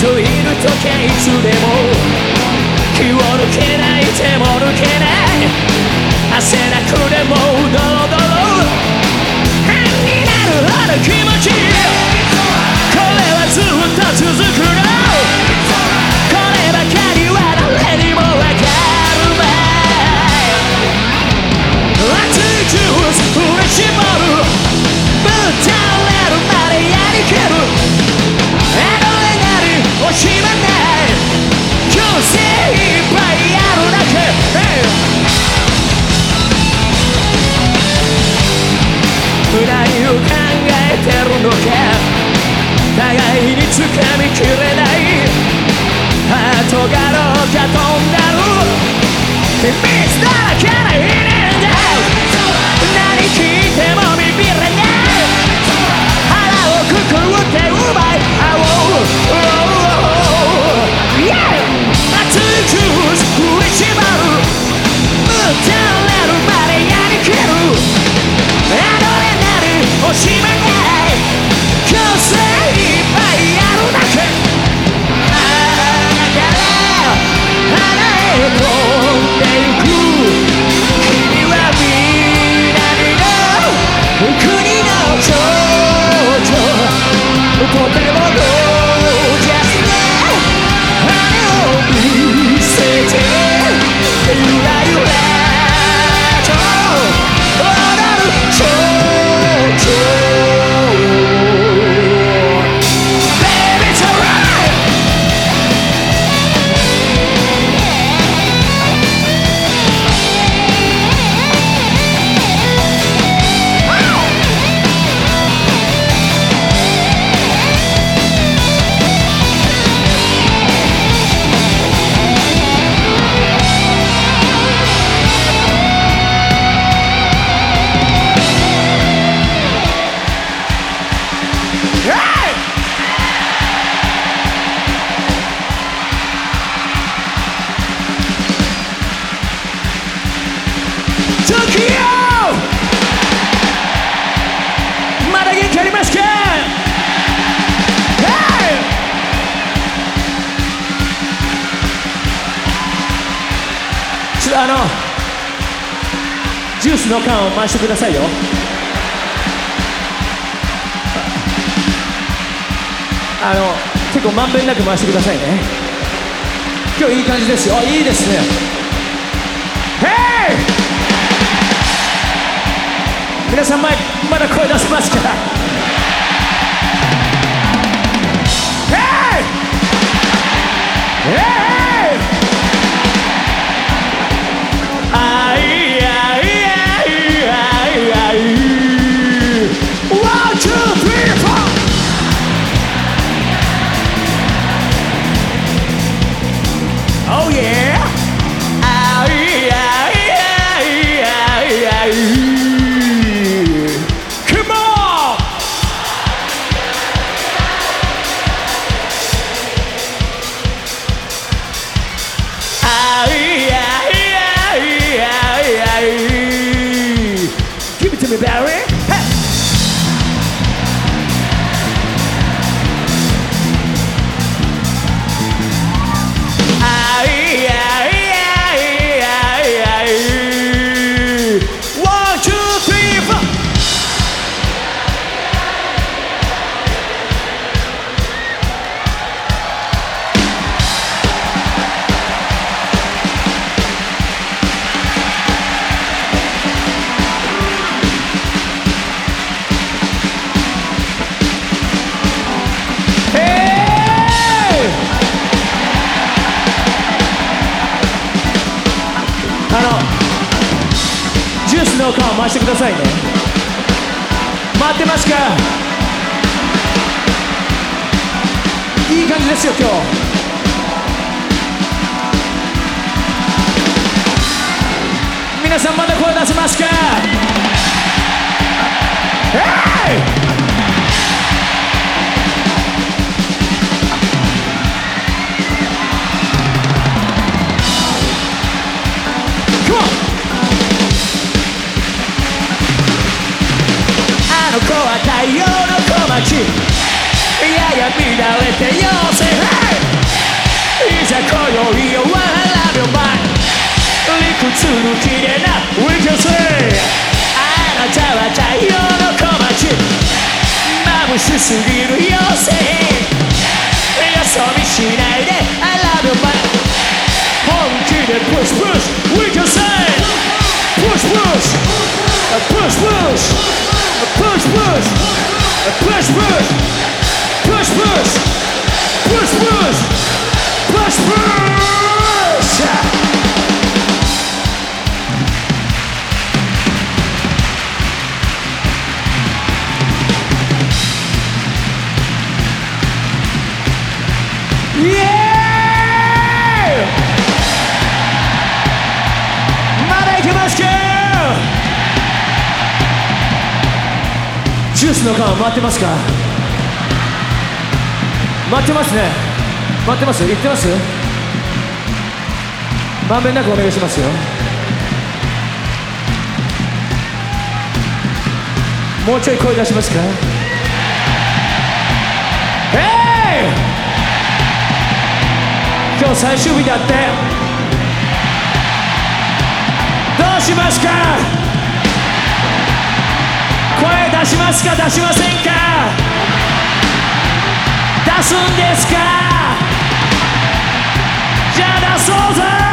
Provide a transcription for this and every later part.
とけいつでも気を抜けない手も抜けない汗だくでもドロドロ変になるあの気持ち。これはずっと続く。動け互いに掴みきれない。ハートがろうか飛んだる秘密だらけな日なんだ何聞いてもあのジュースの缶を回してくださいよ。あの結構まんべんなく回してくださいね今日いい感じですよいいですね Hey! 皆さん前まだ声出せますか？ら Hey! Hey! あ Jimmy Barry. さいね。待ってますか。いい感じですよ今日。皆さんまだ声出せますか。Hey! 気でな We can say あなたは太陽の小町眩しすぎる妖精よそ見しないで I love you my 本気で Push push We can say Push push Push push Push push Push push Push push Push push Push push ジュースの缶回ってますか？待ってますね。待ってます言ってます？まんべんなくお願いしますよ。もうちょい声出しますか？Hey! 今日最終日だって。どうしますか？出しますか？出しませんか？出すんですか？じゃあ出そうぜ！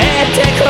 えてく